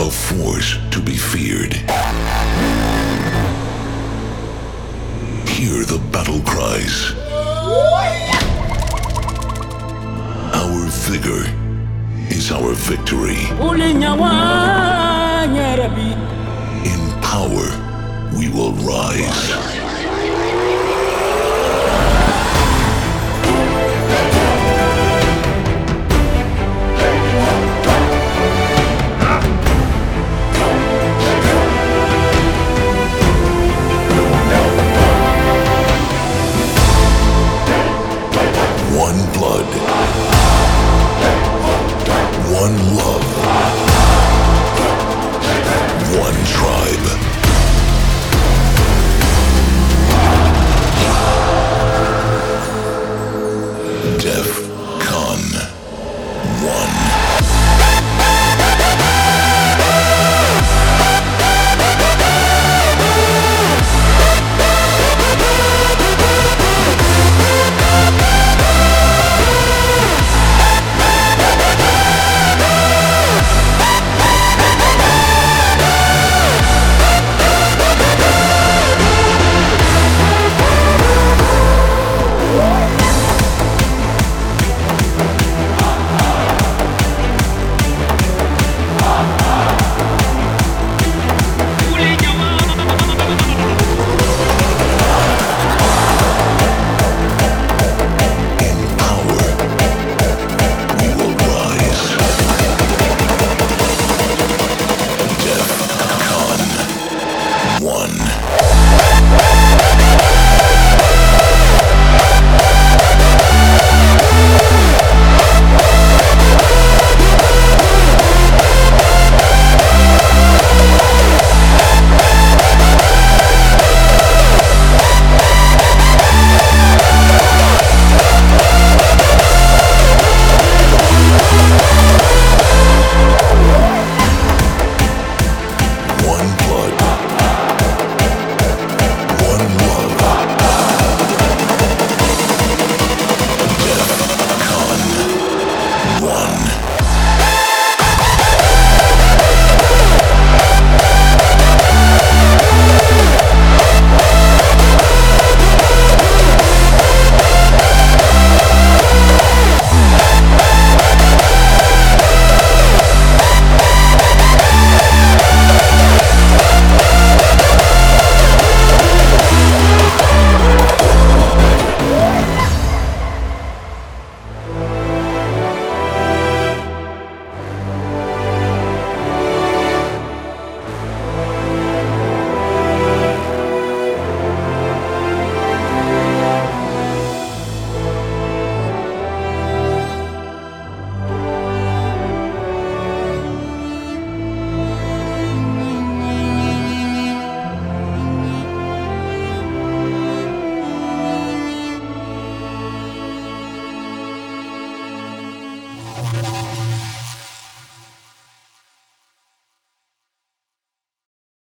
A force to be feared. Hear the battle cries. Our vigor is our victory. In power, we will rise.